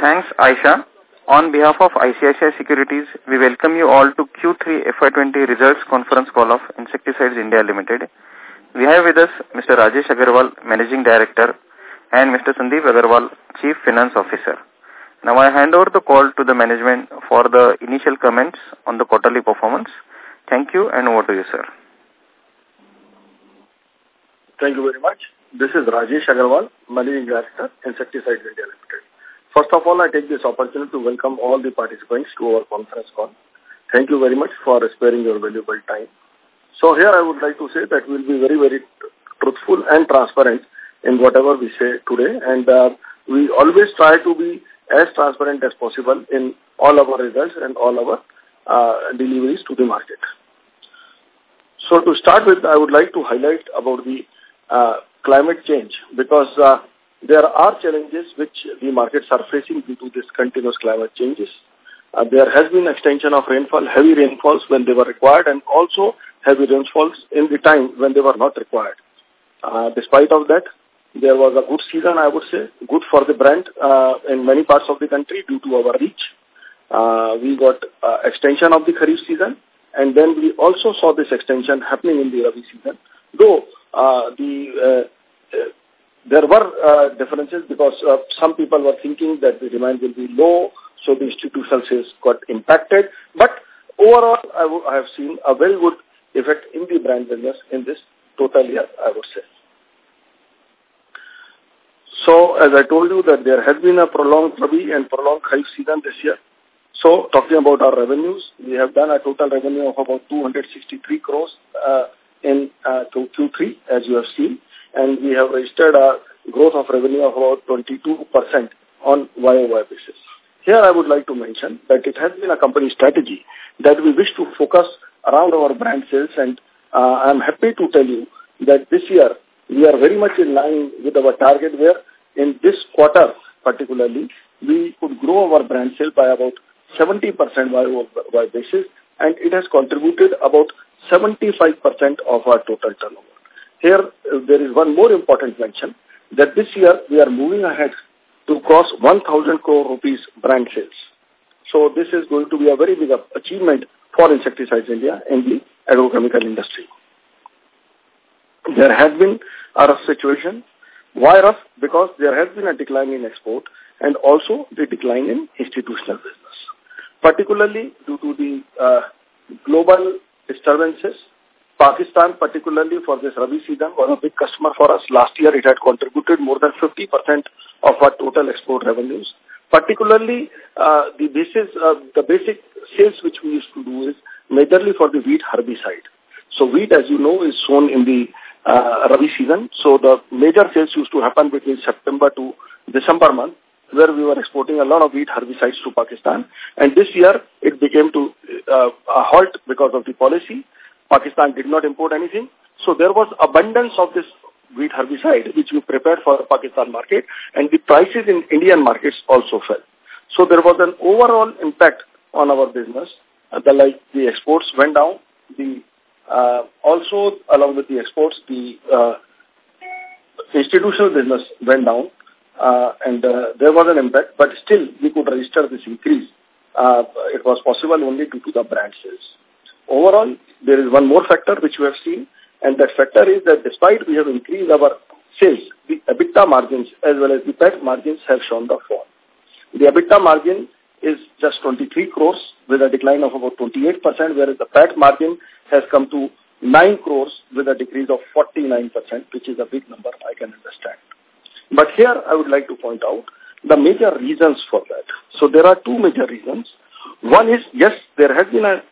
Thanks, Aisha. On behalf of ICICI Securities, we welcome you all to Q3 FY20 results conference call of Insecticides India Limited. We have with us Mr. Rajesh Agarwal, Managing Director, and Mr. Sandeep Agarwal, Chief Finance Officer. Now I hand over the call to the management for the initial comments on the quarterly performance. Thank you and over to you, sir. Thank you very much. This is Rajesh Agarwal, Managing Director, Insecticides India Limited. First of all, I take this opportunity to welcome all the participants to our conference call. Thank you very much for sparing your valuable time. So here I would like to say that we'll be very, very truthful and transparent in whatever we say today. And uh, we always try to be as transparent as possible in all our results and all our uh, deliveries to the market. So to start with, I would like to highlight about the uh, climate change because uh, there are challenges which the markets are facing due to this continuous climate changes. Uh, there has been extension of rainfall, heavy rainfalls when they were required and also heavy rainfalls in the time when they were not required. Uh, despite of that, there was a good season, I would say, good for the brand uh, in many parts of the country due to our reach. Uh, we got uh, extension of the Kharif season and then we also saw this extension happening in the Rabi season. Though uh, the uh, there were uh, differences because uh, some people were thinking that the demand will be low, so the institutional sales got impacted. But overall, I, I have seen a very good effect in the brand business in this total year, I would say. So, as I told you that there has been a prolonged Rabi and prolonged Kharif season this year. So, talking about our revenues, we have done a total revenue of about 263 crores uh, in uh, Q3, as you have seen, and we have registered a growth of revenue of about 22% on YOY basis. Here, I would like to mention that it has been a company strategy that we wish to focus around our brand sales, and uh, I'm happy to tell you that this year we are very much in line with our target where in this quarter particularly, we could grow our brand sale by about 70% YOY basis and it has contributed about 75% of our total turnover. Here, there is one more important mention that this year we are moving ahead to cross 1,000 crore rupees brand sales. So this is going to be a very big achievement for Insecticides India in the agrochemical industry. There has been a rough situation. Why rough? Because there has been a decline in export and also the decline in institutional business, particularly due to the uh, global disturbances. Pakistan, particularly for this Rabi season, was a big customer for us. Last year, it had contributed more than 50% of our total export revenues. Particularly, uh, the basis, uh, the basic sales which we used to do is majorly for the wheat herbicide. So wheat, as you know, is sown in the uh, Rabi season. So the major sales used to happen between September to December month where we were exporting a lot of wheat herbicides to Pakistan. And this year, it became to uh, a halt because of the policy. Pakistan did not import anything. So there was abundance of this wheat herbicide, which we prepared for Pakistan market, and the prices in Indian markets also fell. So there was an overall impact on our business. Uh, the like the exports went down. The uh, also along with the exports, the uh, institutional business went down uh, and uh, there was an impact, but still we could register this increase. Uh, it was possible only due to the brand sales. Overall, there is one more factor which we have seen, and that factor is that despite we have increased our sales, the EBITDA margins as well as the PAT margins have shown the fall. The EBITDA margin is just 23 crores with a decline of about 28%, whereas the PAT margin has come to 9 crores with a decrease of 49%, which is a big number, I can understand. But here I would like to point out the major reasons for that. So there are two major reasons. One is, yes, there has been an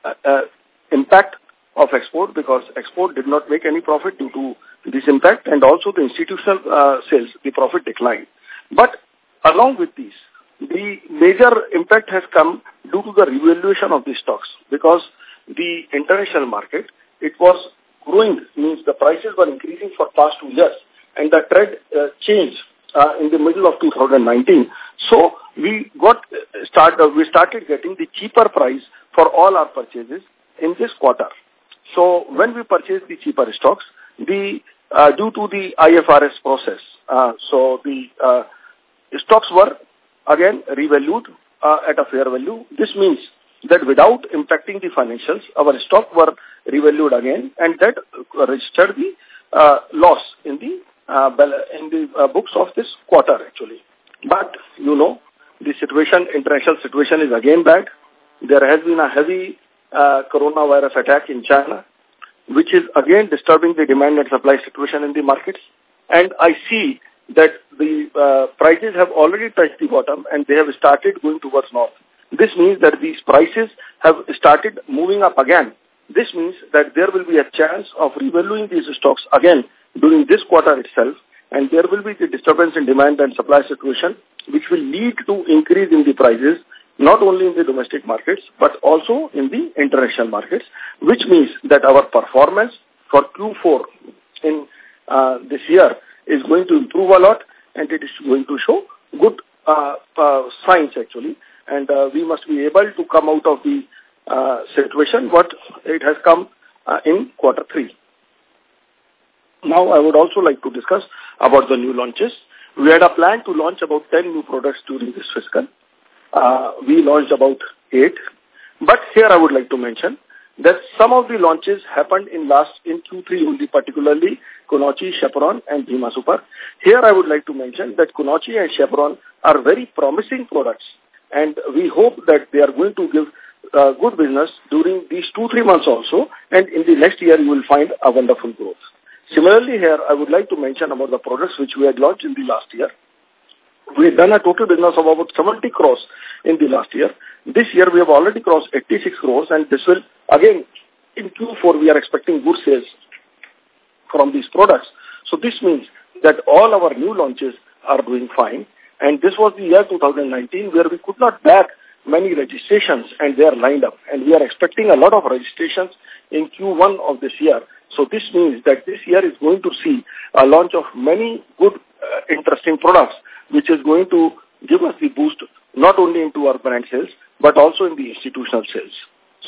impact of export because export did not make any profit due to this impact and also the institutional uh, sales, the profit declined. But along with these, the major impact has come due to the revaluation of the stocks because the international market, it was growing, means the prices were increasing for past two years and the trend uh, changed uh, in the middle of 2019. So we got uh, start uh, we started getting the cheaper price for all our purchases in this quarter. So when we purchased the cheaper stocks, the uh, due to the IFRS process, uh, so the uh, stocks were again revalued uh, at a fair value. This means that without impacting the financials, our stock were revalued again and that registered the uh, loss in the uh, in the uh, books of this quarter actually. But you know, the situation, international situation is again bad. There has been a heavy uh, coronavirus attack in China, which is again disturbing the demand and supply situation in the markets. And I see that the uh, prices have already touched the bottom and they have started going towards north. This means that these prices have started moving up again. This means that there will be a chance of revaluing these stocks again during this quarter itself and there will be the disturbance in demand and supply situation which will lead to increase in the prices not only in the domestic markets but also in the international markets which means that our performance for Q4 in uh, this year is going to improve a lot and it is going to show good uh, uh, signs actually and uh, we must be able to come out of the uh, situation what it has come uh, in quarter three. Now I would also like to discuss about the new launches. We had a plan to launch about 10 new products during this fiscal. Uh, we launched about 8. But here I would like to mention that some of the launches happened in last in Q3 only, particularly Kunochi, Chaperon and Bhima Super. Here I would like to mention that Kunochi and Chaperon are very promising products and we hope that they are going to give uh, good business during these two, three months also and in the next year you will find a wonderful growth. Similarly here, I would like to mention about the products which we had launched in the last year. We had done a total business of about 70 crores in the last year. This year we have already crossed 86 crores and this will, again, in Q4 we are expecting good sales from these products. So this means that all our new launches are doing fine. And this was the year 2019 where we could not back many registrations and they are lined up. And we are expecting a lot of registrations in Q1 of this year. So this means that this year is going to see a launch of many good, uh, interesting products, which is going to give us the boost not only into our brand sales, but also in the institutional sales.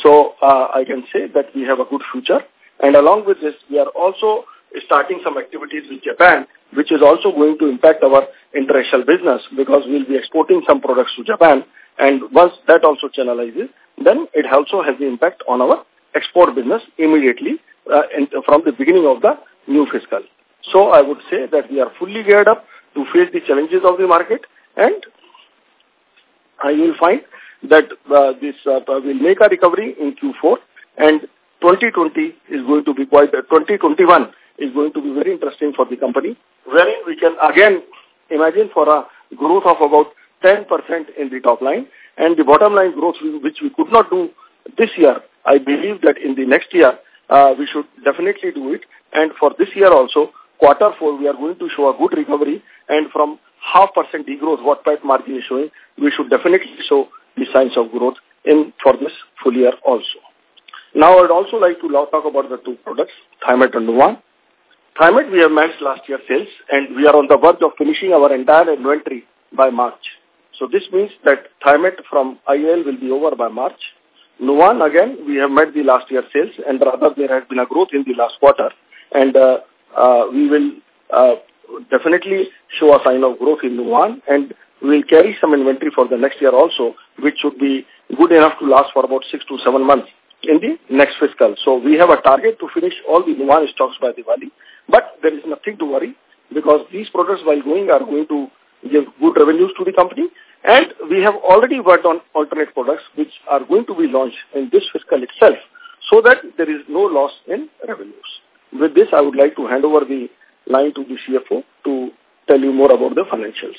So uh, I can say that we have a good future. And along with this, we are also starting some activities with Japan, which is also going to impact our international business because we'll be exporting some products to Japan. And once that also channelizes, then it also has the impact on our export business immediately uh, in, from the beginning of the new fiscal. So I would say that we are fully geared up to face the challenges of the market and I will find that uh, this uh, will make a recovery in Q4 and 2020 is going to be quite, uh, 2021 is going to be very interesting for the company, wherein we can again imagine for a growth of about 10% in the top line and the bottom line growth which we could not do this year. I believe that in the next year uh, we should definitely do it. And for this year also, quarter four, we are going to show a good recovery. And from half percent degrowth, what PAT margin is showing, we should definitely show the signs of growth in for this full year also. Now, I would also like to talk about the two products, Thimet and Nuvan. Thimet, we have matched last year sales, and we are on the verge of finishing our entire inventory by March. So this means that Thimet from IL will be over by March. Nuvan, again, we have met the last year sales and rather there has been a growth in the last quarter and uh, uh, we will uh, definitely show a sign of growth in Nuvan and we will carry some inventory for the next year also which should be good enough to last for about six to seven months in the next fiscal. So we have a target to finish all the Nuvan stocks by Diwali but there is nothing to worry because these products while going are going to give good revenues to the company and we have already worked on alternate products which are going to be launched in this fiscal itself so that there is no loss in revenues. With this, I would like to hand over the line to the CFO to tell you more about the financials.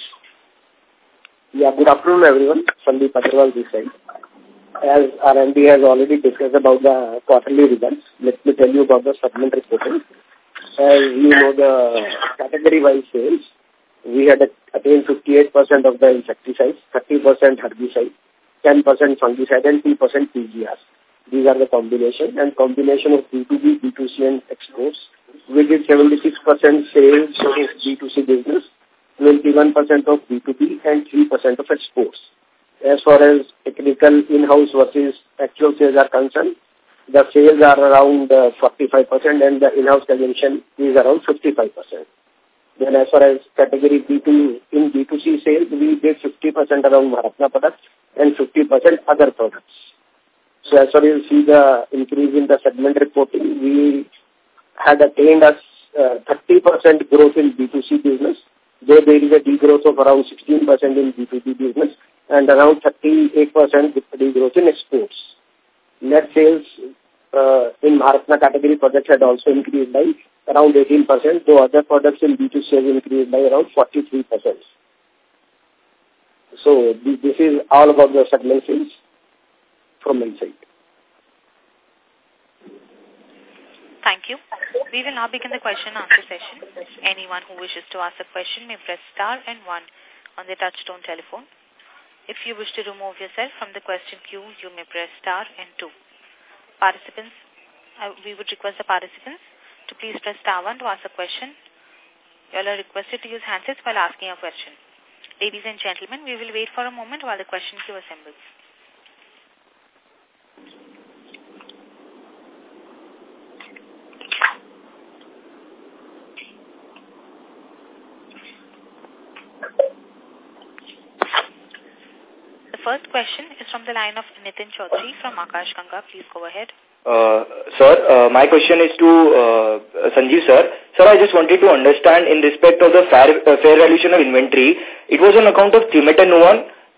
Yeah, good afternoon everyone. Sandeep Agarwal this side. As RMD has already discussed about the quarterly results, let me tell you about the segment reporting. As you know the category-wise sales, we had attained 58% of the insecticides, 30% herbicide, 10% fungicide, and 2% PGR. These are the combination and combination of B2B, B2C, and exports. We did 76% sales of B2C business, 21% of B2B, and 3% of exports. As far as technical in-house versus actual sales are concerned, the sales are around uh, 45% and the in-house consumption is around 55%. Then as far as category B2, in B2C sales, we did 50% around Maharatna products and 50% other products. So as far as you see the increase in the segment reporting, we had attained a uh, 30% growth in B2C business, though there is a degrowth of around 16% in B2B business and around 38% degrowth in exports. Net sales uh, in Maharatna category products had also increased by around 18%, though other products in B2C have increased by around 43%. So this is all about the segment sales from my side. Thank you. We will now begin the question and answer session. Anyone who wishes to ask a question may press star and one on the touchtone telephone. If you wish to remove yourself from the question queue, you may press star and two. Participants, uh, we would request the participants to please press star one to ask a question. You all are requested to use handsets while asking a question. Ladies and gentlemen, we will wait for a moment while the question queue assembles. First question is from the line of Nitin Chaudhary from Akash Ganga. Please go ahead. Uh, sir, uh, my question is to uh, Sanjeev sir. Sir, I just wanted to understand in respect of the fair, uh, fair valuation of inventory, it was on account of Thimetan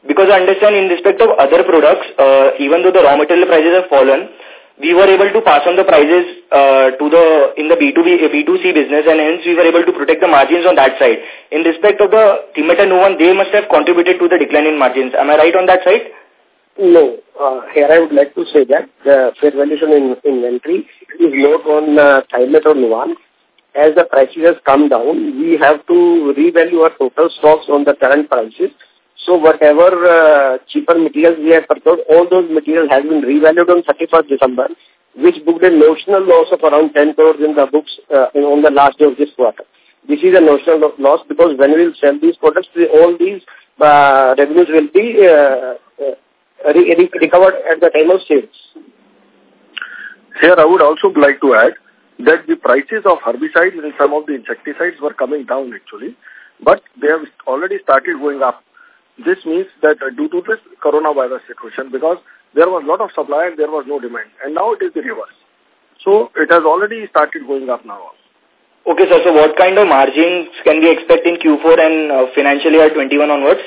because I understand in respect of other products, uh, even though the raw material prices have fallen, we were able to pass on the prices uh, to the in the B2B B2C business and hence we were able to protect the margins on that side. In respect of the Thimetan one, they must have contributed to the decline in margins. Am I right on that side? No. Uh, here I would like to say that the fair valuation in inventory is not on uh, Thimet or. As the prices has come down, we have to revalue our total stocks on the current prices so whatever uh, cheaper materials we have procured, all those materials have been revalued on 31st December, which booked a notional loss of around 10 crores in the books uh, on the last day of this quarter. This is a notional loss because when we will sell these products, all these uh, revenues will be uh, uh, re recovered at the time of sales. Here I would also like to add that the prices of herbicides and some of the insecticides were coming down actually, but they have already started going up this means that uh, due to this coronavirus situation, because there was a lot of supply and there was no demand, and now it is the reverse. So it has already started going up now. Okay, sir. So what kind of margins can we expect in Q4 and uh, financial year 21 onwards?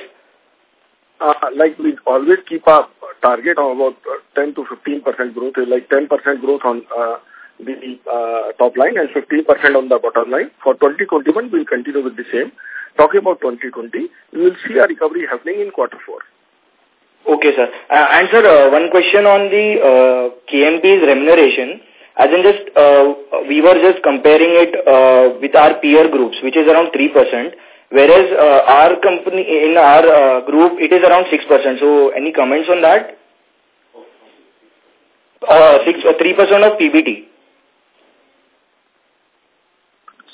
Uh, like we always keep a target of about uh, 10 to 15 percent growth, like 10 percent growth on uh, the uh, top line and 15 percent on the bottom line. For 2021, we'll continue with the same talking about 2020, we will see a recovery happening in quarter four. Okay, sir. Uh, and sir, uh, one question on the uh, KMP's remuneration. As in just, uh, we were just comparing it uh, with our peer groups, which is around 3%, whereas uh, our company, in our uh, group, it is around 6%. So, any comments on that? Uh, 6, uh, 3% of PBT.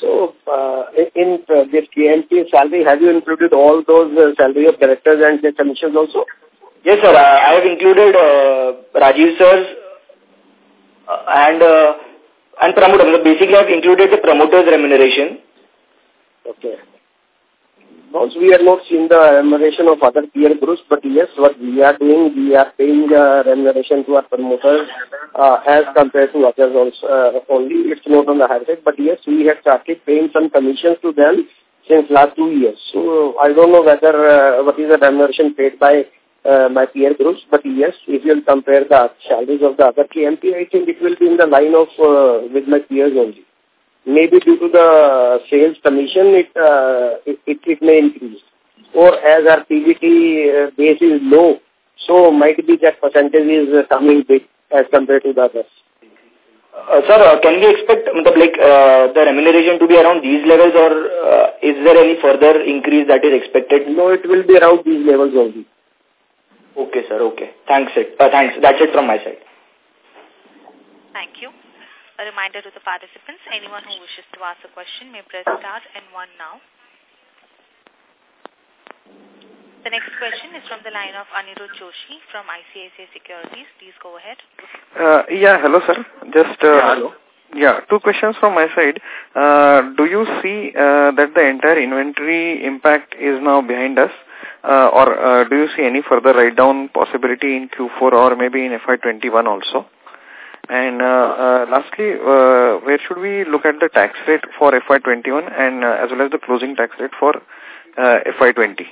So, uh, in uh, this KMP salary, have you included all those uh, salary of directors and their commissions also? Yes, sir. I have included uh, Rajiv sir's uh, and uh, and promoter. Basically, I have included the promoter's remuneration. Okay. Also, we are not seeing the remuneration of other peer groups, but yes, what we are doing, we are paying uh, remuneration to our promoters uh, as compared to others also, uh, only. It's not on the higher side, but yes, we have started paying some commissions to them since last two years. So I don't know whether uh, what is the remuneration paid by uh, my peer groups, but yes, if you compare the salaries of the other KMP, I think it will be in the line of uh, with my peers only maybe due to the sales commission, it, uh, it, it, it, may increase. Or as our PBT uh, base is low, so might be that percentage is uh, coming big as compared to the others. Uh, sir, uh, can we expect like, uh, the remuneration to be around these levels or uh, is there any further increase that is expected? No, it will be around these levels only. Okay, sir. Okay. Thanks. It. Uh, thanks. That's it from my side. Thank you. A reminder to the participants, anyone who wishes to ask a question may press star and one now. The next question is from the line of Anirudh Joshi from ICICI Securities. Please go ahead. Uh, yeah, hello, sir. Just uh, yeah, hello. Yeah, two questions from my side. Uh, do you see uh, that the entire inventory impact is now behind us? Uh, or uh, do you see any further write-down possibility in Q4 or maybe in FY21 also? And uh, uh, lastly, uh, where should we look at the tax rate for FY21 and as well as the closing tax rate for uh, FY20?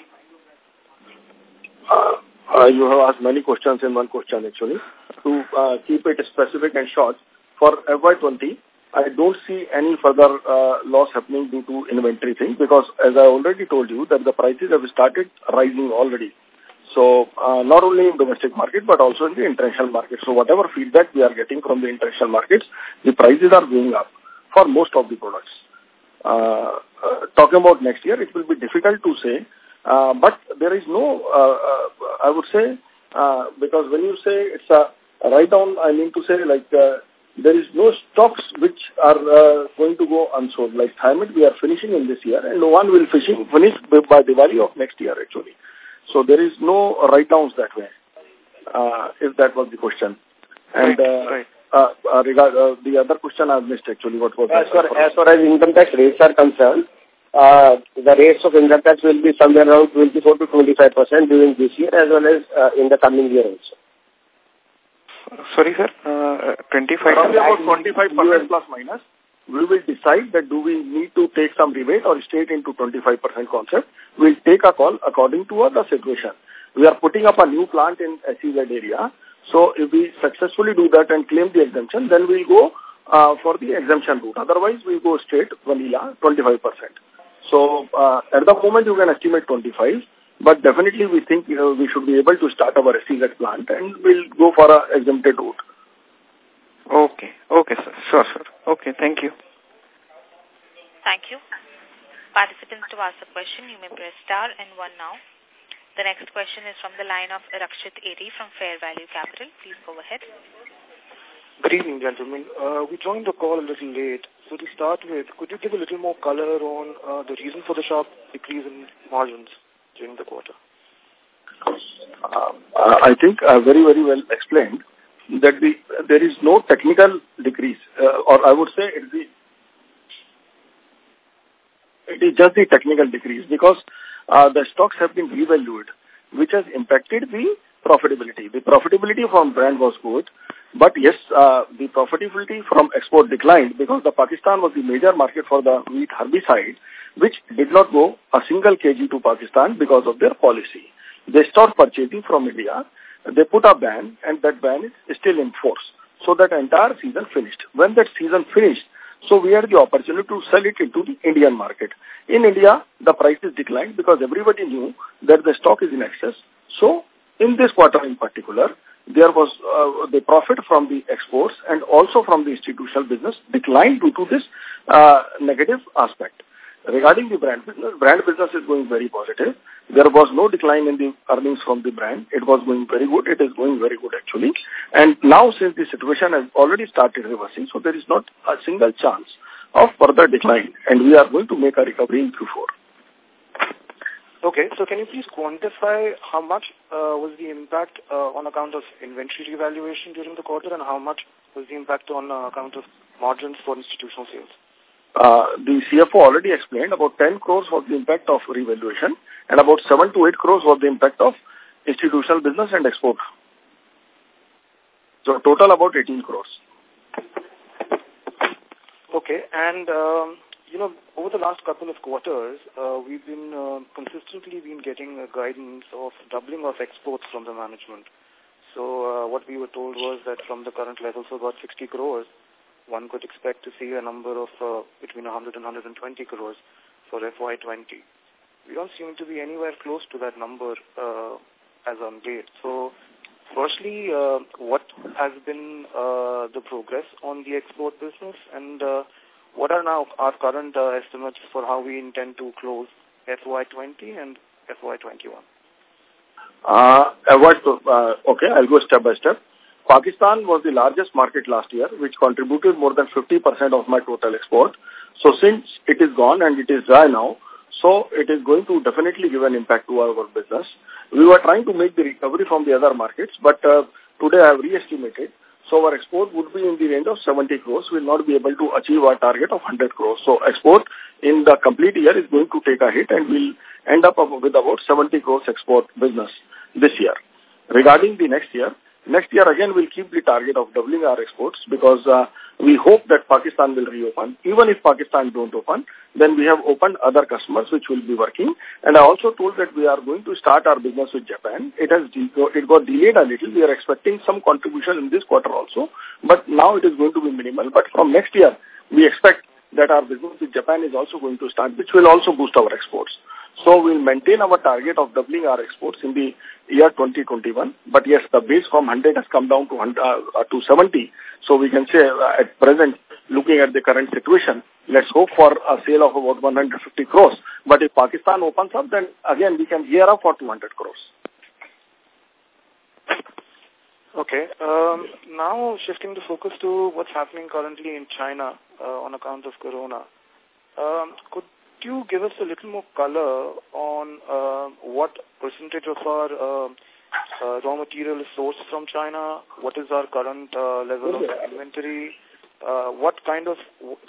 Uh, uh, you have asked many questions in one question actually. To keep it specific and short, for FY20, I don't see any further uh, loss happening due to inventory thing because as I already told you that the prices have started rising already. So uh, not only in domestic market but also in the international market. So whatever feedback we are getting from the international markets, the prices are going up for most of the products. Uh, uh, talking about next year, it will be difficult to say, uh, but there is no, uh, uh, I would say, uh, because when you say it's a write-down, I mean to say like uh, there is no stocks which are uh, going to go unsold. Like Thimet, we are finishing in this year, and Nuvan will fishing finish by Diwali of next year actually. So there is no write-downs that way, uh, if that was the question. And right, uh, right. Uh, uh, regard, uh, the other question I've missed actually. What was As that? far, as far as income tax rates are concerned, uh, the rates of income tax will be somewhere around 24 to 25 percent during this year as well as uh, in the coming year also. Sorry, sir. Uh, 25. Roughly about 25% plus minus. We will decide that do we need to take some rebate or straight into 25% concept. We'll take a call according to the situation. We are putting up a new plant in SEZ area. So if we successfully do that and claim the exemption, then we'll go uh, for the exemption route. Otherwise, we'll go straight vanilla 25%. So uh, at the moment, you can estimate 25. But definitely we think you know, we should be able to start our SEZ plant and we'll go for a exempted route. Okay. Okay, sir. Sure, sure. Okay, thank you. Thank you. Participants to ask a question, you may press star and one now. The next question is from the line of Rakshit Eri from Fair Value Capital. Please go ahead. Good evening, gentlemen. Uh, we joined the call a little late. So to start with, could you give a little more color on uh, the reason for the sharp decrease in margins during the quarter? Uh, I think uh, very, very well explained that the there is no technical decrease, uh, or I would say it is, the, it is just the technical decrease because uh, the stocks have been revalued, which has impacted the profitability. The profitability from brand was good, but yes, uh, the profitability from export declined because the Pakistan was the major market for the wheat herbicide, which did not go a single kg to Pakistan because of their policy. They stopped purchasing from India. They put a ban, and that ban is still in force. So that entire season finished. When that season finished, so we had the opportunity to sell it into the Indian market. In India, the prices declined because everybody knew that the stock is in excess. So in this quarter in particular, there was uh, the profit from the exports and also from the institutional business declined due to this uh, negative aspect. Regarding the brand business, brand business is going very positive. There was no decline in the earnings from the brand. It was going very good. It is going very good actually. And now since the situation has already started reversing, so there is not a single chance of further decline. And we are going to make a recovery in Q4. Okay, so can you please quantify how much uh, was the impact uh, on account of inventory revaluation during the quarter and how much was the impact on uh, account of margins for institutional sales? Uh, the CFO already explained about 10 crores was the impact of revaluation and about 7 to 8 crores was the impact of institutional business and export. So total about 18 crores. Okay, and um, you know, over the last couple of quarters, uh, we've been uh, consistently been getting a guidance of doubling of exports from the management. So uh, what we were told was that from the current levels of about 60 crores, one could expect to see a number of uh, between 100 and 120 crores for FY20. We don't seem to be anywhere close to that number uh, as on date. So firstly, uh, what has been uh, the progress on the export business and uh, what are now our current uh, estimates for how we intend to close FY20 and FY21? Uh, uh, okay, I'll go step by step. Pakistan was the largest market last year, which contributed more than 50% of my total export. So since it is gone and it is dry now, so it is going to definitely give an impact to our business. We were trying to make the recovery from the other markets, but uh, today I have re-estimated. So our export would be in the range of 70 crores. We'll not be able to achieve our target of 100 crores. So export in the complete year is going to take a hit and we'll end up with about 70 crores export business this year. Regarding the next year, next year again we'll keep the target of doubling our exports because uh, we hope that Pakistan will reopen. Even if Pakistan don't open, then we have opened other customers which will be working. And I also told that we are going to start our business with Japan. It has it got delayed a little. We are expecting some contribution in this quarter also, but now it is going to be minimal. But from next year, we expect that our business with Japan is also going to start, which will also boost our exports. So we'll maintain our target of doubling our exports in the year 2021. But yes, the base from 100 has come down to, uh, to 70. So we can say uh, at present, looking at the current situation, let's hope for a sale of about 150 crores. But if Pakistan opens up, then again we can gear up for 200 crores. Okay. Um, now shifting the focus to what's happening currently in China uh, on account of corona. Um, could you give us a little more color on uh, what percentage of our uh, uh, raw material is sourced from China? What is our current uh, level of inventory? Uh, what kind of,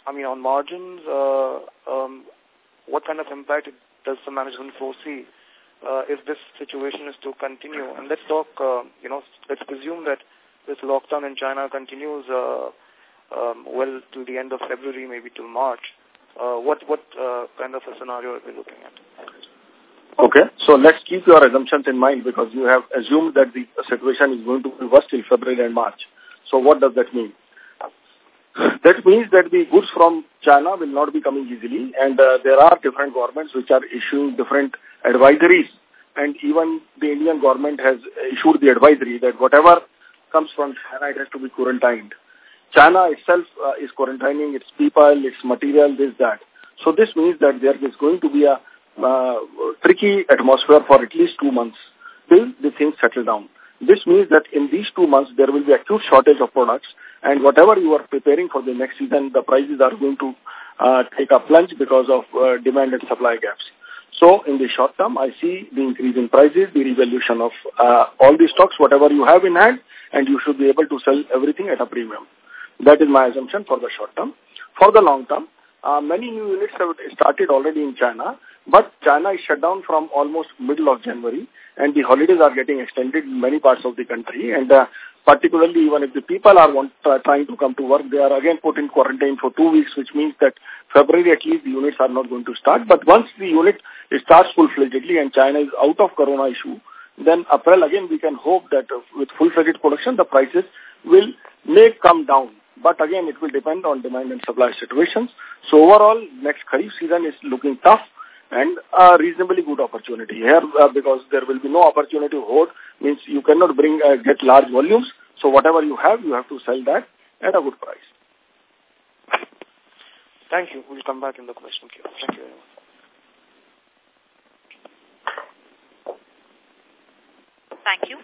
I mean, on margins, uh, um, what kind of impact does the management foresee uh, if this situation is to continue? And let's talk, uh, you know, let's presume that this lockdown in China continues uh, um, well till the end of February, maybe till March. Uh, what what uh, kind of a scenario are we looking at? Okay, so let's keep your assumptions in mind because you have assumed that the situation is going to be worse till February and March. So what does that mean? That means that the goods from China will not be coming easily and uh, there are different governments which are issuing different advisories and even the Indian government has issued the advisory that whatever comes from China, it has to be quarantined. China itself uh, is quarantining its people, its material, this, that. So this means that there is going to be a uh, tricky atmosphere for at least two months till the things settle down. This means that in these two months there will be acute shortage of products and whatever you are preparing for the next season, the prices are going to uh, take a plunge because of uh, demand and supply gaps. So in the short term, I see the increase in prices, the revaluation of uh, all the stocks, whatever you have in hand, and you should be able to sell everything at a premium. That is my assumption for the short term. For the long term, uh, many new units have started already in China, but China is shut down from almost middle of January, and the holidays are getting extended in many parts of the country, and uh, particularly even if the people are want, uh, trying to come to work, they are again put in quarantine for two weeks, which means that February at least the units are not going to start. But once the unit starts full-fledgedly and China is out of corona issue, then April again we can hope that with full-fledged production the prices will may come down. But again, it will depend on demand and supply situations. So overall, next Kharif season is looking tough and a reasonably good opportunity here uh, because there will be no opportunity to hoard. Means you cannot bring uh, get large volumes. So whatever you have you have to sell that at a good price. Thank you. We'll come back in the question queue. Thank you very much. Thank you.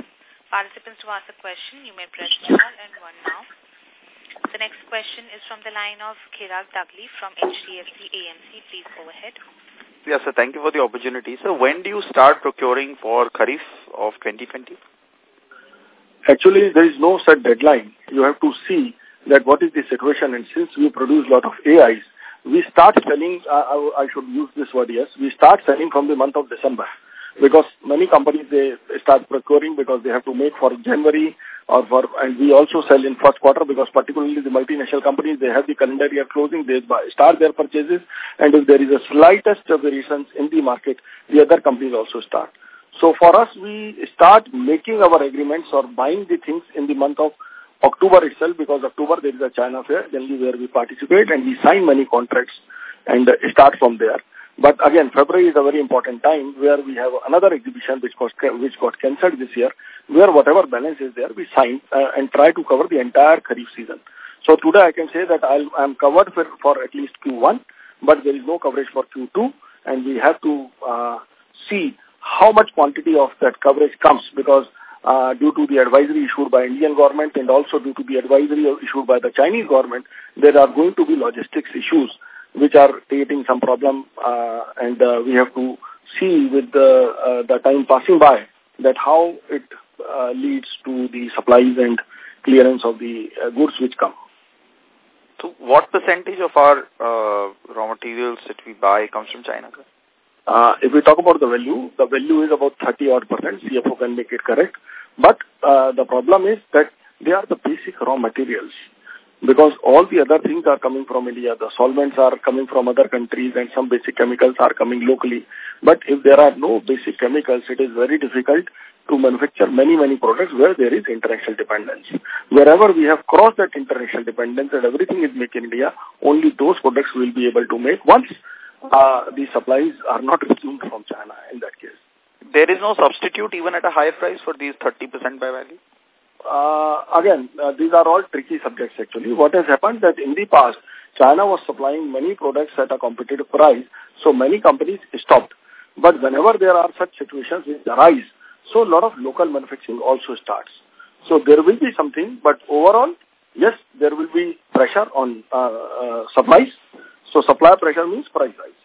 Participants to ask a question you may press star and one now the next question is from the line of Chirag Dagli from HDFC AMC. Please go ahead. Yes, sir. Thank you for the opportunity. So when do you start procuring for Kharif of 2020? Actually, there is no set deadline. You have to see that what is the situation. And since we produce a lot of AIs, we start selling, uh, I, I should use this word, yes, we start selling from the month of December. Because many companies, they start procuring because they have to make for January, or for, and we also sell in first quarter because particularly the multinational companies, they have the calendar year closing, they start their purchases, and if there is a slightest variations in the market, the other companies also start. So for us, we start making our agreements or buying the things in the month of October itself because October there is a China fair, generally where we participate and we sign many contracts and start from there. But again, February is a very important time where we have another exhibition which got, which got cancelled this year, where whatever balance is there, we sign uh, and try to cover the entire Kharif season. So today I can say that I'll, I'm covered for, for at least Q1, but there is no coverage for Q2, and we have to uh, see how much quantity of that coverage comes because uh, due to the advisory issued by Indian government and also due to the advisory issued by the Chinese government, there are going to be logistics issues which are creating some problem uh, and uh, we have to see with the, uh, the time passing by that how it uh, leads to the supplies and clearance of the uh, goods which come. So what percentage of our uh, raw materials that we buy comes from China? Uh, if we talk about the value, the value is about 30 odd percent. CFO can make it correct. But uh, the problem is that they are the basic raw materials because all the other things are coming from India. The solvents are coming from other countries and some basic chemicals are coming locally. But if there are no basic chemicals, it is very difficult to manufacture many, many products where there is international dependence. Wherever we have crossed that international dependence and everything is made in India, only those products will be able to make once uh, the supplies are not resumed from China in that case. There is no substitute even at a higher price for these 30% by value? Uh, again, uh, these are all tricky subjects actually. What has happened that in the past, China was supplying many products at a competitive price, so many companies stopped. But whenever there are such situations which arise, so a lot of local manufacturing also starts. So there will be something, but overall, yes, there will be pressure on uh, uh, supplies. So supply pressure means price rise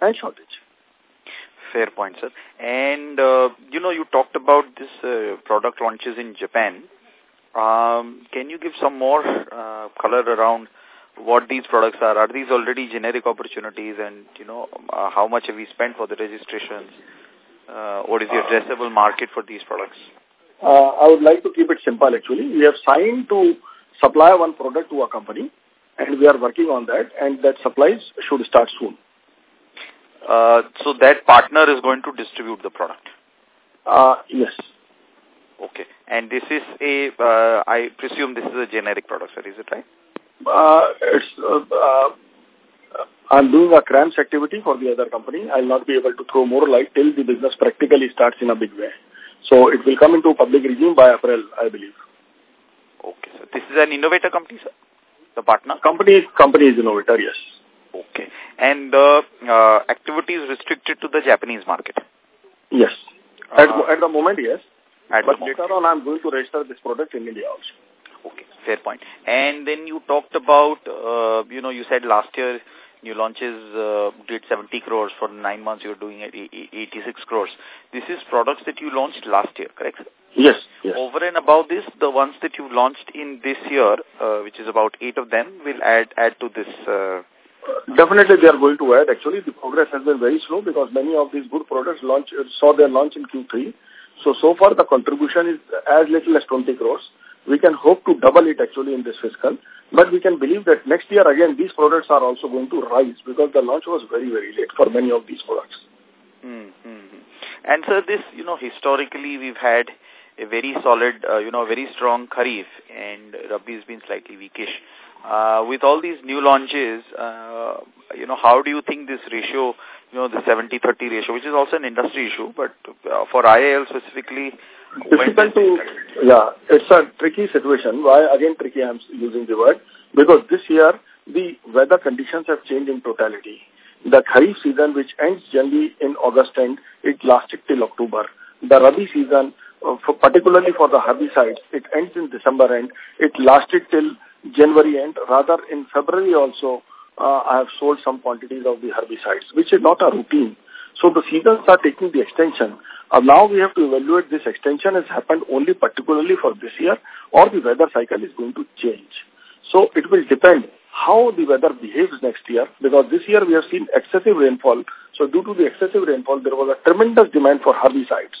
and shortage. Fair point, sir. And, uh, you know, you talked about this uh, product launches in Japan. Um, can you give some more uh, color around what these products are? Are these already generic opportunities and, you know, uh, how much have we spent for the registrations? Uh, what is the addressable market for these products? Uh, I would like to keep it simple actually. We have signed to supply one product to a company and we are working on that and that supplies should start soon. Uh, so that partner is going to distribute the product? Uh, yes. Okay. And this is a, uh, I presume this is a generic product, sir, is it right? Uh, it's, uh, uh, I'm doing a CRAMS activity for the other company. I'll not be able to throw more light till the business practically starts in a big way. So it will come into public regime by April, I believe. Okay, so this is an innovator company, sir? The partner? Company, company is innovator, yes. Okay. And the uh, activity is restricted to the Japanese market? Yes. At, uh, at the moment, yes. At but moment. later on, I'm going to register this product in India also. Okay, fair point. And then you talked about, uh, you know, you said last year new launches uh, did 70 crores. For nine months, you're doing 86 crores. This is products that you launched last year, correct? Yes, yes. Over and above this, the ones that you launched in this year, uh, which is about eight of them, will add add to this. Uh, Definitely, they are going to add. Actually, the progress has been very slow because many of these good products launch saw their launch in Q3. So, so far the contribution is as little as 20 crores. We can hope to double it actually in this fiscal. But we can believe that next year again these products are also going to rise because the launch was very, very late for many of these products. Mm -hmm. And so this, you know, historically we've had a very solid, uh, you know, very strong Kharif and Rabi has been slightly weakish. Uh, with all these new launches, uh, you know, how do you think this ratio, you know, the 70-30 ratio, which is also an industry issue, but uh, for IIL specifically, difficult to, yeah, it's a tricky situation. Why, again, tricky I'm using the word, because this year the weather conditions have changed in totality. The Kharif season, which ends generally in August end, it lasted till October. The Rabi season, uh, for particularly for the herbicides, it ends in December end. It lasted till January end. Rather, in February also, uh, I have sold some quantities of the herbicides, which is not a routine. So the seasons are taking the extension. Uh, now we have to evaluate this extension has happened only particularly for this year or the weather cycle is going to change. So it will depend how the weather behaves next year because this year we have seen excessive rainfall. So due to the excessive rainfall, there was a tremendous demand for herbicides.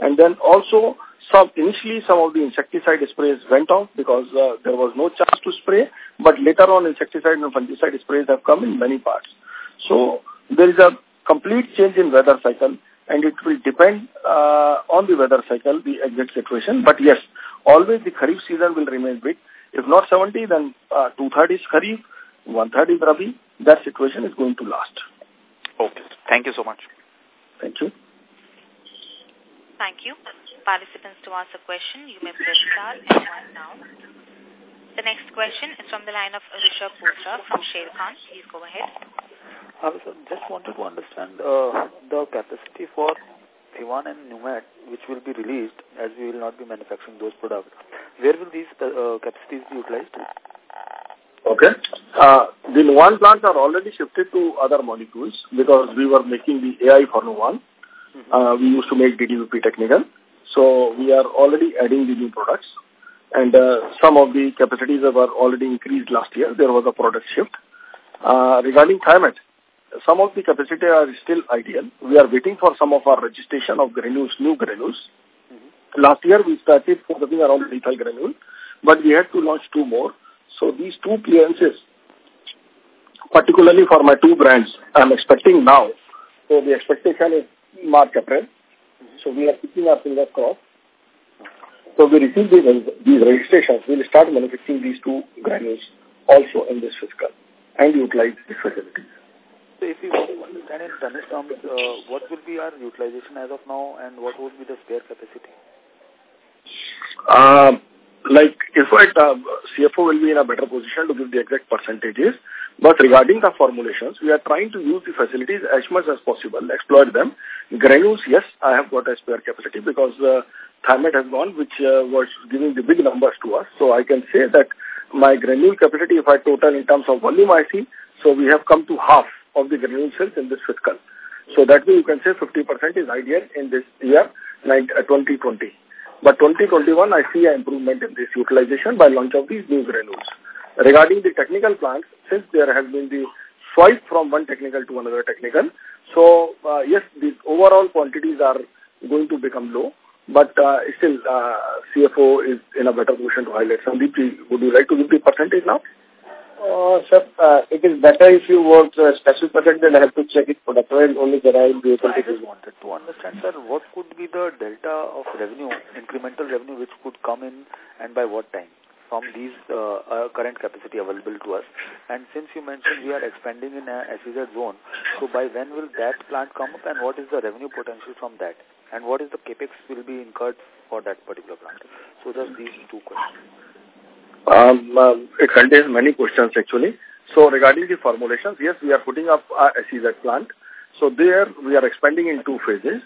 And then also some initially some of the insecticide sprays went off because uh, there was no chance to spray, but later on insecticide and fungicide sprays have come in many parts. So there is a complete change in weather cycle and it will depend uh, on the weather cycle, the exact situation. But yes, always the Kharif season will remain big. If not 70, then uh, two-third is Kharif, one-third is Rabi. That situation is going to last. Okay. Thank you so much. Thank you. Thank you. Participants to ask a question, you may press star and one now. The next question is from the line of Rishabh Botra from Sharekhan. Please go ahead. Uh, just wanted to understand uh, the capacity for Thiwan and Numat, which will be released as we will not be manufacturing those products. Where will these uh, capacities be utilized? Okay. Uh, the Nuvan plants are already shifted to other molecules because we were making the AI for Nuvan. Mm -hmm. uh, we used to make DDVP technical. So we are already adding the new products. and uh, some of the capacities were already increased last year. There was a product shift. Uh, regarding Thimet, some of the capacity are still ideal. We are waiting for some of our registration of granules, new granules. Mm -hmm. Last year we started focusing around lethal granule, but we had to launch two more. So these two clearances, particularly for my two brands, I'm expecting now. So the expectation is March, April. Mm -hmm. So we are keeping our fingers crossed. So we receive these, these registrations. We'll start manufacturing these two granules also in this fiscal and utilize these facilities. So if we want to understand in tonnage terms, uh, what will be our utilization as of now and what would be the spare capacity? Uh, like, in fact, uh, CFO will be in a better position to give the exact percentages. But regarding the formulations, we are trying to use the facilities as much as possible, exploit them. Granules, yes, I have got a spare capacity because uh, Thimet has gone, which uh, was giving the big numbers to us. So I can say that my granule capacity, if I total in terms of volume I see, so we have come to half of the granule cells in this fiscal. So that way you can say 50% is ideal in this year, like, uh, 2020. But 2021, I see an improvement in this utilization by launch of these new granules. Regarding the technical plants, since there has been the swipe from one technical to another technical, so uh, yes, the overall quantities are going to become low, but uh, still uh, CFO is in a better position to highlight. Sandeep, would you like to give the percentage now? Uh, sir, uh, it is better if you want a special percent than I have to check it for the and only then I will be able so to I just wanted to understand, sir, what could be the delta of revenue, incremental revenue which could come in and by what time from these uh, uh, current capacity available to us. And since you mentioned we are expanding in a SEZ zone, so by when will that plant come up and what is the revenue potential from that? And what is the capex will be incurred for that particular plant? So just these two questions. Um, uh, it contains many questions actually. So regarding the formulations, yes, we are putting up a SEZ plant. So there we are expanding in two phases.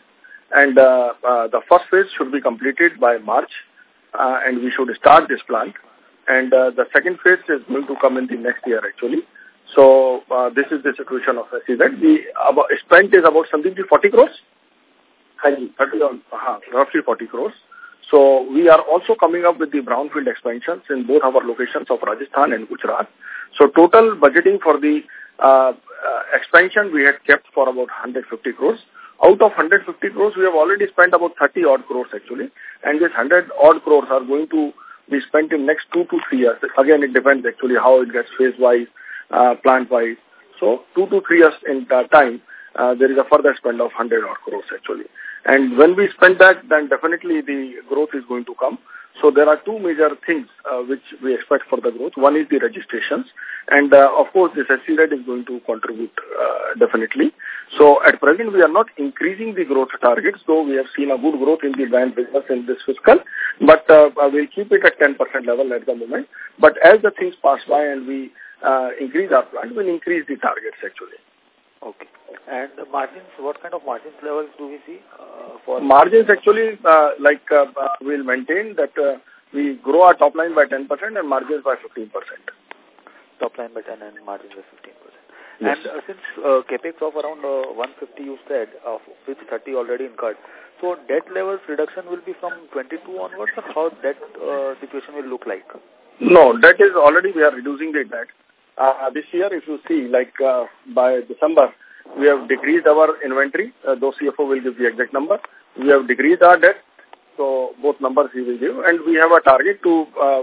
And uh, uh, the first phase should be completed by March uh, and we should start this plant. And uh, the second phase is going to come in the next year actually. So uh, this is the situation of SEZ. The about, spent is about something to 40 crores? 30, 30 uh, roughly 40 crores. So we are also coming up with the brownfield expansions in both our locations of Rajasthan and Gujarat. So total budgeting for the uh, uh, expansion we had kept for about 150 crores. Out of 150 crores, we have already spent about 30 odd crores actually. And this 100 odd crores are going to be spent in next two to three years. Again, it depends actually how it gets phase-wise, uh, plant-wise. So two to three years in that time, uh, there is a further spend of 100 odd crores actually. And when we spend that, then definitely the growth is going to come. So there are two major things uh, which we expect for the growth. One is the registrations, and uh, of course this SC is going to contribute uh, definitely. So at present we are not increasing the growth targets, though we have seen a good growth in the brand business in this fiscal, but uh, we'll keep it at 10% level at the moment. But as the things pass by and we uh, increase our plan, we'll increase the targets actually. Okay. And the margins, what kind of margins levels do we see? Uh, for margins actually, uh, like uh, uh, we'll maintain that uh, we grow our top line by 10% and margins by 15%. Top line by 10 and margins by 15%. Yes. And uh, since uh, capex of around uh, 150 you said, of which 30 already incurred, so debt levels reduction will be from 22 onwards or how that uh, situation will look like? No, debt is already we are reducing the debt. Uh, this year, if you see, like uh, by December, we have decreased our inventory, uh, though CFO will give the exact number. We have decreased our debt, so both numbers he will give, and we have a target to uh,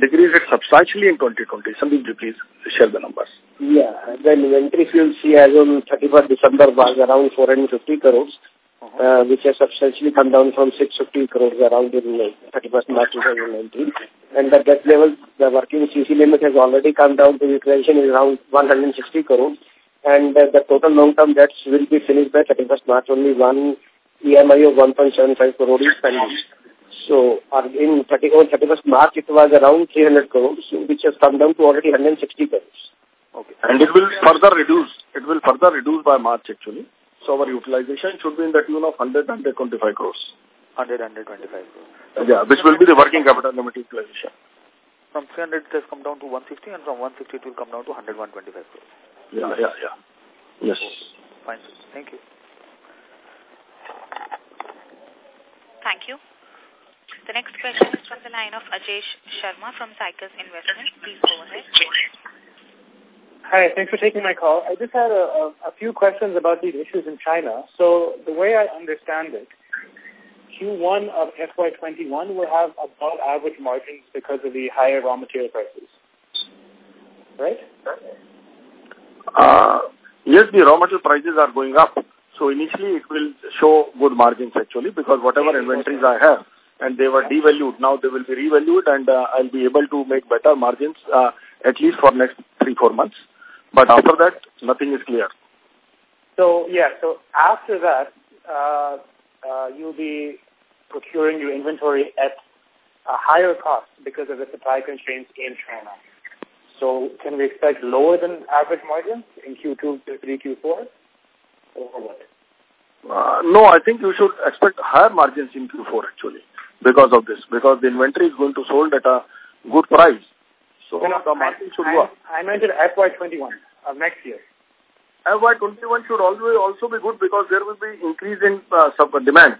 decrease it substantially in 2020. Sandeep, please share the numbers. Yeah, the inventory, if you see, as on 31st December was around 450 crores, uh -huh. uh, which has substantially come down from 650 crores around in 31st March 2019. And the debt level, the working CC limit has already come down to utilization is around 160 crores. And uh, the total long-term debts will be finished by 31st March. Only one EMI of 1.75 crore is pending. So uh, in 30, 31st March, it was around 300 crores, which has come down to already 160 crores. Okay. And it will further reduce. It will further reduce by March, actually. So our utilization should be in the tune of 100, 125 crores. 100, 125 crores. Yeah, which will be the working capital limit utilization. From 300 it has come down to 160 and from 160 it will come down to 100, 125 crores. Yeah, yeah, yeah. Yes. Fine. Thank you. Thank you. The next question is from the line of Ajesh Sharma from Cycles Investment. Please go ahead. Hi, thanks for taking my call. I just had a, a, a few questions about these issues in China. So the way I understand it, Q1 of FY21 will have above average margins because of the higher raw material prices. Right? Uh, yes, the raw material prices are going up. So initially it will show good margins actually because whatever inventories I have and they were devalued, now they will be revalued and uh, I'll be able to make better margins uh, at least for next three, four months. But after that, nothing is clear. So, yeah, so after that, uh, uh, you'll be procuring your inventory at a higher cost because of the supply constraints in China. So can we expect lower than average margins in Q2, Q3, Q4? Or what? Uh, no, I think you should expect higher margins in Q4 actually because of this, because the inventory is going to sold at a good price. So no, the margin should I, go up. I meant FY21 of next year. FY21 should always also be good because there will be increase in uh, sub demand.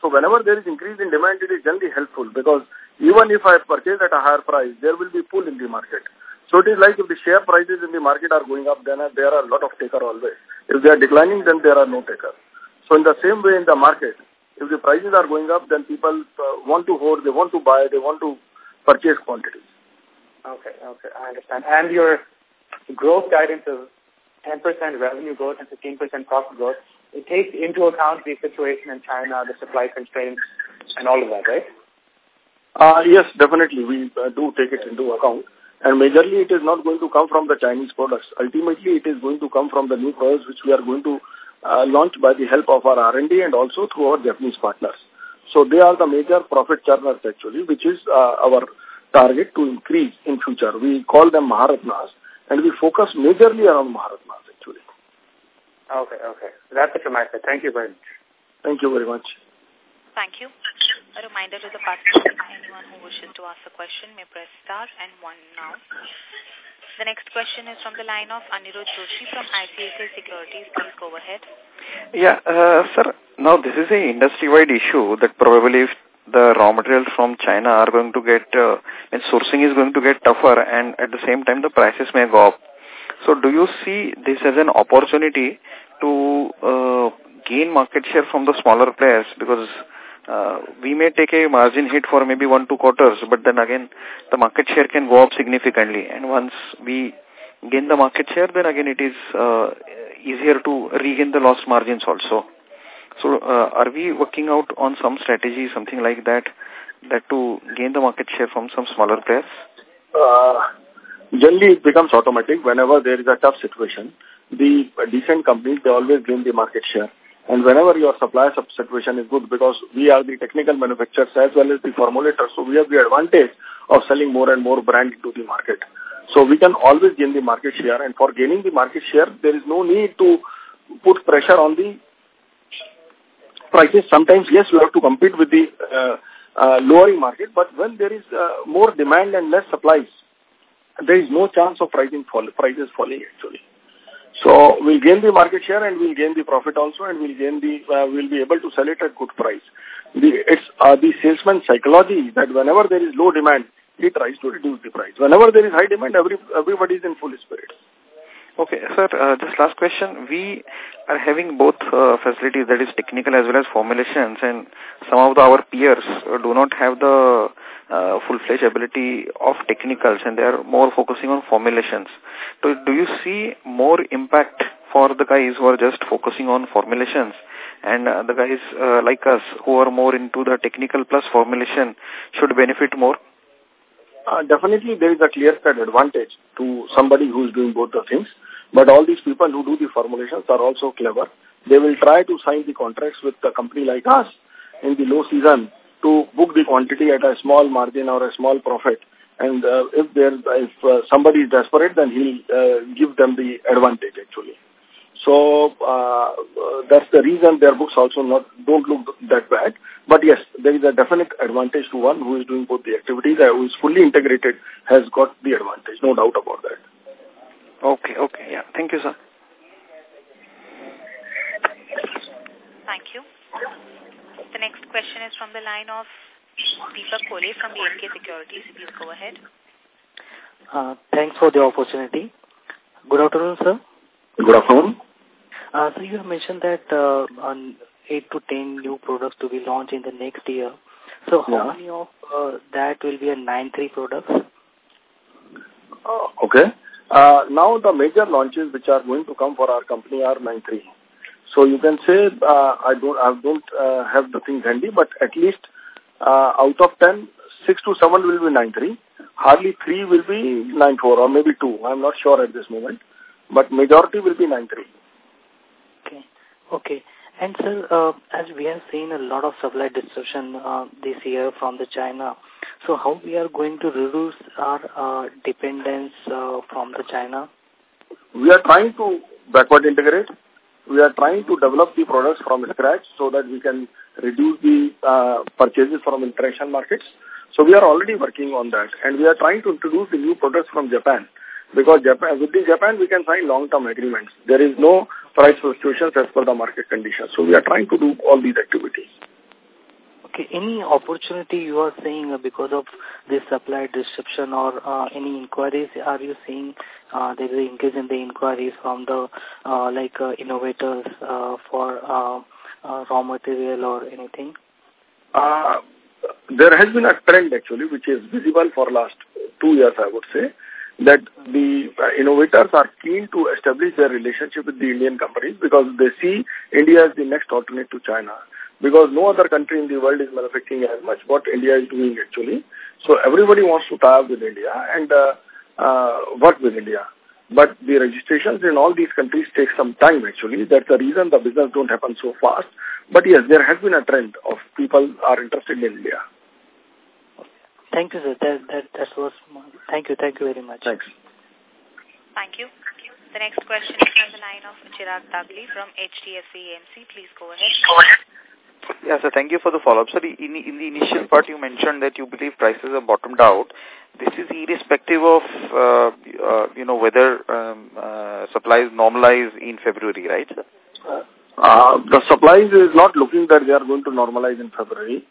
So whenever there is increase in demand, it is generally helpful because even if I purchase at a higher price, there will be pull in the market. So it is like if the share prices in the market are going up, then there are a lot of taker always. If they are declining, then there are no taker. So in the same way in the market, if the prices are going up, then people uh, want to hold, they want to buy, they want to purchase quantities. Okay, okay, I understand. And your growth guidance of 10% revenue growth and 15% profit growth, it takes into account the situation in China, the supply constraints, and all of that, right? Uh, yes, definitely. We uh, do take it into account. And majorly it is not going to come from the Chinese products. Ultimately it is going to come from the new products which we are going to uh, launch by the help of our R&D and also through our Japanese partners. So they are the major profit churners actually, which is uh, our target to increase in future. We call them Maharatnas and we focus majorly around Maharatnas actually. Okay, okay. That's it from my side. Thank you very much. Thank you very much. Thank you. A reminder to the participants, anyone who wishes to ask a question may press star and one now. The next question is from the line of Anirudh Joshi from ICICI Securities. Please go ahead. Yeah, uh, sir, now this is a industry-wide issue that probably if the raw materials from China are going to get, uh, and sourcing is going to get tougher and at the same time the prices may go up. So do you see this as an opportunity to uh, gain market share from the smaller players because uh, we may take a margin hit for maybe one, two quarters, but then again, the market share can go up significantly. And once we gain the market share, then again it is uh, easier to regain the lost margins also. So uh, are we working out on some strategy, something like that, that to gain the market share from some smaller players? Uh, generally, it becomes automatic whenever there is a tough situation. The decent companies, they always gain the market share. And whenever your supply situation is good, because we are the technical manufacturers as well as the formulators, so we have the advantage of selling more and more brand into the market. So we can always gain the market share, and for gaining the market share, there is no need to put pressure on the prices. Sometimes, yes, you have to compete with the uh, uh, lowering market, but when there is uh, more demand and less supplies, there is no chance of pricing fall, prices falling actually. So we'll gain the market share and we'll gain the profit also and we'll gain the, uh, we'll be able to sell it at good price. The, it's uh, the salesman psychology that whenever there is low demand, he tries to reduce the price. Whenever there is high demand, every, everybody is in full spirit. Okay, sir, uh, just last question. We are having both uh, facilities, that is technical as well as formulations, and some of the, our peers uh, do not have the uh, full-fledged ability of technicals, and they are more focusing on formulations. So do you see more impact for the guys who are just focusing on formulations, and uh, the guys uh, like us who are more into the technical plus formulation should benefit more? Uh, definitely there is a clear-cut advantage to somebody who is doing both the things. But all these people who do the formulations are also clever. They will try to sign the contracts with a company like us in the low season to book the quantity at a small margin or a small profit. And uh, if there, if uh, somebody is desperate, then he'll uh, give them the advantage actually. So uh, uh, that's the reason their books also not don't look that bad. But yes, there is a definite advantage to one who is doing both the activities, uh, who is fully integrated, has got the advantage, no doubt about that. Okay, okay, yeah. Thank you, sir. Thank you. The next question is from the line of Deepak Kole from B&K Securities. Please go ahead. Uh, thanks for the opportunity. Good afternoon, sir. Good afternoon. Uh, so you have mentioned that uh, on 8 to 10 new products to be launched in the next year. So how Yeah. many of uh, that will be a 9-3 products? Uh, okay. Uh, now the major launches which are going to come for our company are 9.3. So you can say uh, I don't I don't uh, have the things handy, but at least uh, out of 10, 6 to 7 will be 9.3. Hardly 3 will be 9.4 or maybe 2. I'm not sure at this moment. But majority will be 9.3. Okay. And sir, uh, as we have seen a lot of supply disruption uh, this year from the China, so how we are going to reduce our uh, dependence uh, from the China? We are trying to backward integrate. We are trying to develop the products from scratch so that we can reduce the uh, purchases from international markets. So we are already working on that. And we are trying to introduce the new products from Japan. Because Japan, within Japan, we can sign long-term agreements. There is no price fluctuations as per the market conditions. So we are trying to do all these activities. Okay. Any opportunity you are seeing because of this supply disruption or uh, any inquiries, are you seeing uh, there is an increase in the inquiries from the uh, like uh, innovators uh, for uh, uh, raw material or anything? Uh, there has been a trend actually which is visible for last two years, I would say, that the uh, innovators are keen to establish their relationship with the Indian companies because they see India as the next alternate to China. Because no other country in the world is manufacturing as much what India is doing actually. So everybody wants to tie up with India and uh, uh, work with India. But the registrations in all these countries take some time actually. That's the reason the business don't happen so fast. But yes, there has been a trend of people are interested in India. Thank you, sir. That that that was. My, thank you. Thank you very much. Thanks. Thank you. The next question is from the line of Chirag Dagli from HDFC AMC. Please go ahead. Yeah, sir. Thank you for the follow-up. Sir, in, in the initial part, you mentioned that you believe prices have bottomed out. This is irrespective of, uh, uh, you know, whether um, uh, supplies normalize in February, right? Sir? Uh, the supplies is not looking that they are going to normalize in February.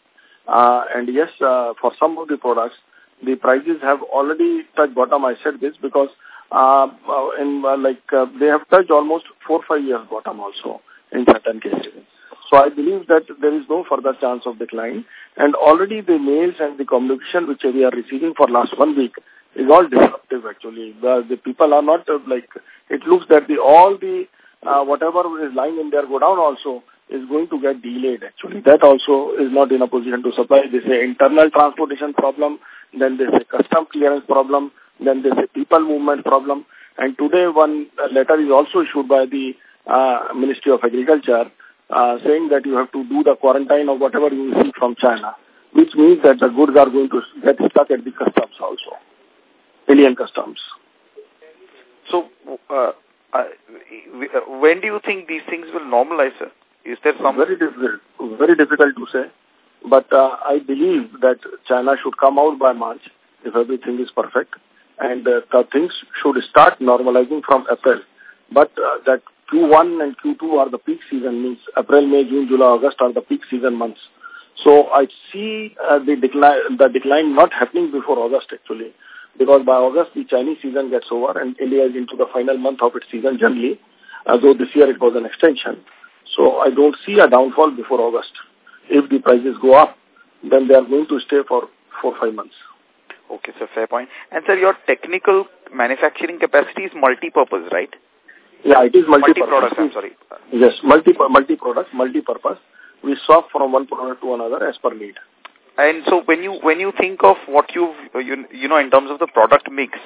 Uh, and yes, uh, for some of the products, the prices have already touched bottom. I said this because uh, uh, in uh, like uh, they have touched almost four five years bottom also in certain cases. So I believe that there is no further chance of decline. And already the mails and the communication which we are receiving for last one week is all disruptive actually. The, the people are not uh, like, it looks that the all the, uh, whatever is lying in their godown also is going to get delayed actually. That also is not in a position to supply. They say internal transportation problem, then they say custom clearance problem, then they say people movement problem. And today one letter is also issued by the uh, Ministry of Agriculture uh, saying that you have to do the quarantine of whatever you receive from China, which means that the goods are going to get stuck at the customs also, Indian customs. So, uh, uh, when do you think these things will normalize, sir? Is there some... Very difficult, very difficult to say. But uh, I believe that China should come out by March if everything is perfect. And uh, things should start normalizing from April. But uh, that Q1 and Q2 are the peak season, means April, May, June, July, August are the peak season months. So I see uh, the decline, the decline not happening before August actually, because by August the Chinese season gets over and India is into the final month of its season generally, uh, though this year it was an extension. So I don't see a downfall before August. If the prices go up, then they are going to stay for four five months. Okay, sir, fair point. And sir, your technical manufacturing capacity is multi-purpose, right? Yeah, it is multi-purpose. Multi-product, I'm sorry. Yes, multi multi-product, multi-purpose. We swap from one product to another as per need. And so when you when you think of what you've, you, you know, in terms of the product mix,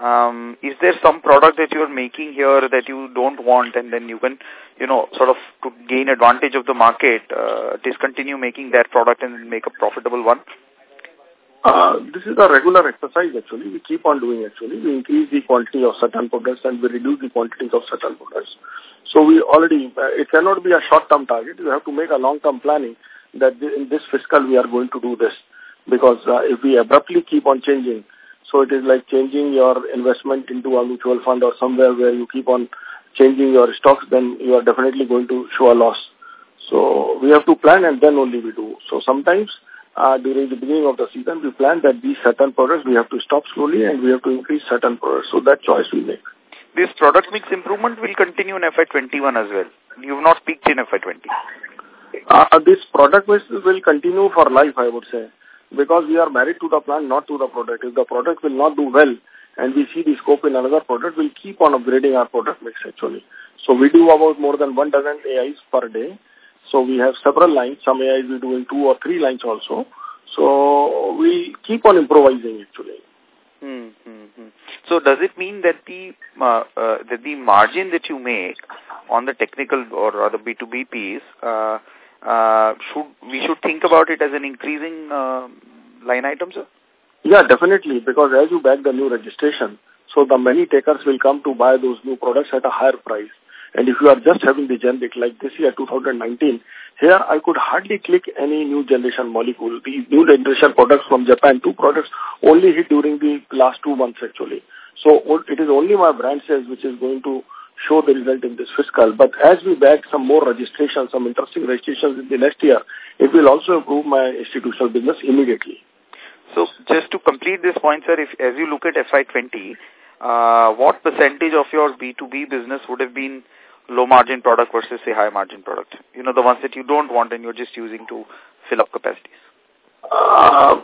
um, is there some product that you're making here that you don't want and then you can, you know, sort of to gain advantage of the market, uh, discontinue making that product and make a profitable one? Uh, this is a regular exercise actually. We keep on doing actually. We increase the quantity of certain products and we reduce the quantities of certain products. So we already, uh, it cannot be a short-term target. You have to make a long-term planning that in this fiscal we are going to do this. Because uh, if we abruptly keep on changing, so it is like changing your investment into a mutual fund or somewhere where you keep on changing your stocks, then you are definitely going to show a loss. So we have to plan and then only we do. So sometimes uh, during the beginning of the season, we plan that these certain products we have to stop slowly and we have to increase certain products. So that choice we make. This product mix improvement will continue in FY21 as well. You've not peaked in FY20. Uh, this product mix will continue for life, I would say, because we are married to the plant, not to the product. If the product will not do well and we see the scope in another product, we'll keep on upgrading our product mix actually. So we do about more than one dozen AIs per day. So we have several lines. Some AIs we do in two or three lines also. So we keep on improvising actually. Hmm, hmm. So does it mean that the uh, uh, that the margin that you make on the technical or, the B2B piece, uh, uh, should we should think about it as an increasing uh, line item, sir? Yeah, definitely, because as you back the new registration, so the many takers will come to buy those new products at a higher price. And if you are just having the generic, like this year, 2019, here I could hardly click any new generation molecule. The new generation products from Japan, two products only hit during the last two months actually. So it is only my brand sales which is going to show the result in this fiscal. But as we bag some more registrations, some interesting registrations in the next year, it will also improve my institutional business immediately. So just to complete this point, sir, if as you look at FY20, uh, what percentage of your B2B business would have been low margin product versus a high margin product? You know, the ones that you don't want and you're just using to fill up capacities. Uh,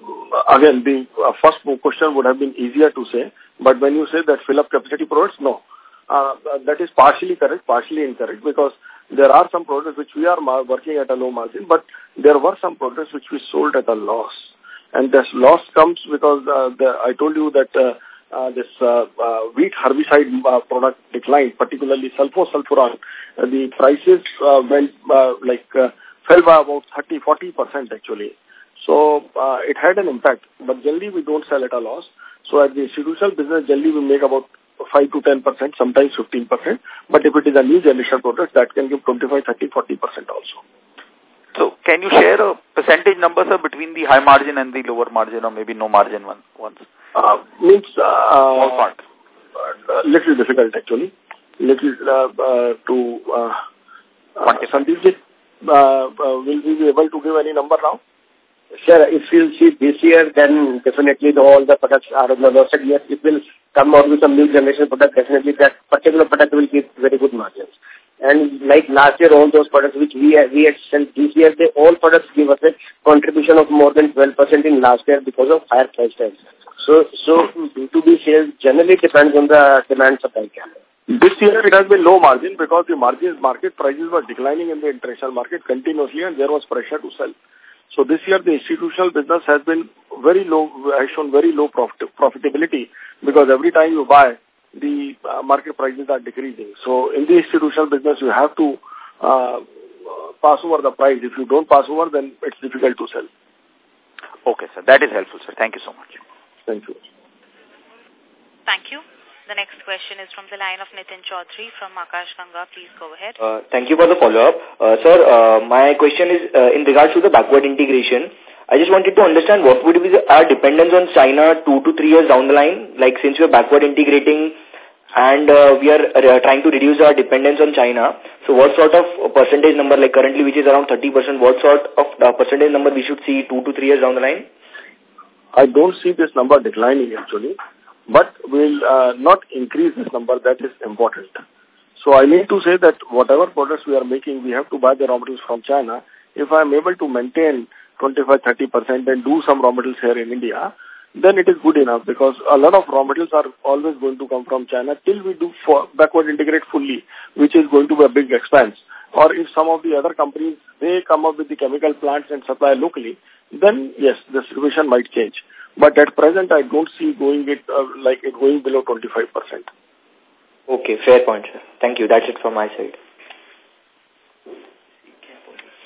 again, the uh, first question would have been easier to say, but when you say that fill up capacity products, no. Uh, that is partially correct, partially incorrect, because there are some products which we are working at a low margin, but there were some products which we sold at a loss. And this loss comes because uh, the, I told you that uh, uh, this uh, uh, wheat herbicide uh, product declined, particularly sulfosulfuron. Uh, the prices uh, went uh, like uh, fell by about 30, 40 percent actually. So uh, it had an impact. But generally we don't sell at a loss. So at the institutional business, generally we make about 5 to 10 percent, sometimes 15 percent. But if it is a new generation product, that can give 25, 30, 40 percent also. So can you share a percentage number, sir, between the high margin and the lower margin or maybe no margin one, ones? Uh, means... Uh, Ballpark. Uh, little difficult actually. Little uh, uh, to... Uh, uh, Sandeep uh, uh, will we be able to give any number now? Sir, if you see this year, then definitely the, all the products are on the low side. Yes, it will come out with some new generation product. Definitely that particular product will give very good margins. And like last year, all those products which we we had sent this year, they all products give us a contribution of more than 12% in last year because of higher price tags. So, so B2B sales generally depends on the demand supply gap. This year it has been low margin because the margins, market prices were declining in the international market continuously and there was pressure to sell. So this year the institutional business has been very low, has shown very low profit, profitability because every time you buy, the uh, market prices are decreasing. So in the institutional business, you have to uh, pass over the price. If you don't pass over, then it's difficult to sell. Okay, sir. That is helpful, sir. Thank you so much. Thank you. Thank you. The next question is from the line of Nitin Chaudhary from Akash Ganga. Please go ahead. Uh, thank you for the follow-up. Uh, sir, uh, my question is uh, in regards to the backward integration. I just wanted to understand what would be the, our dependence on China two to three years down the line. Like since we're backward integrating and uh, we are uh, trying to reduce our dependence on China. So what sort of percentage number, like currently which is around 30%, what sort of uh, percentage number we should see two to three years down the line? I don't see this number declining actually, but we'll uh, not increase this number. That is important. So I need to say that whatever products we are making, we have to buy the raw materials from China. If I'm able to maintain 25-30% and do some raw materials here in India, then it is good enough because a lot of raw materials are always going to come from China till we do for backward integrate fully, which is going to be a big expense. Or if some of the other companies, they come up with the chemical plants and supply locally, then yes, the situation might change. But at present, I don't see going it uh, like it going below 25%. Okay, fair point, sir. Thank you. That's it from my side.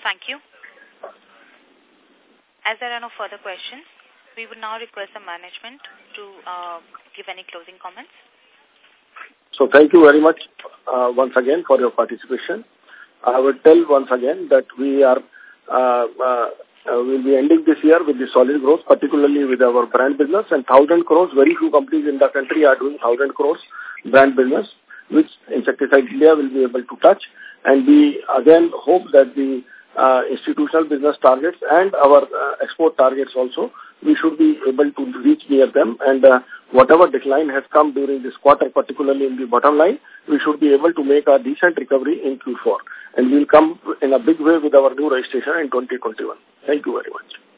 Thank you. As there are no further questions, we would now request the management to uh, give any closing comments. So thank you very much uh, once again for your participation. I would tell once again that we are uh, uh, will be ending this year with the solid growth, particularly with our brand business and 1,000 crores. Very few companies in the country are doing 1,000 crores brand business, which Insecticide India will be able to touch. And we again hope that the uh, institutional business targets and our uh, export targets also, we should be able to reach near them. And uh, whatever decline has come during this quarter, particularly in the bottom line, we should be able to make a decent recovery in Q4. And we'll come in a big way with our new registration in 2021. Thank you very much.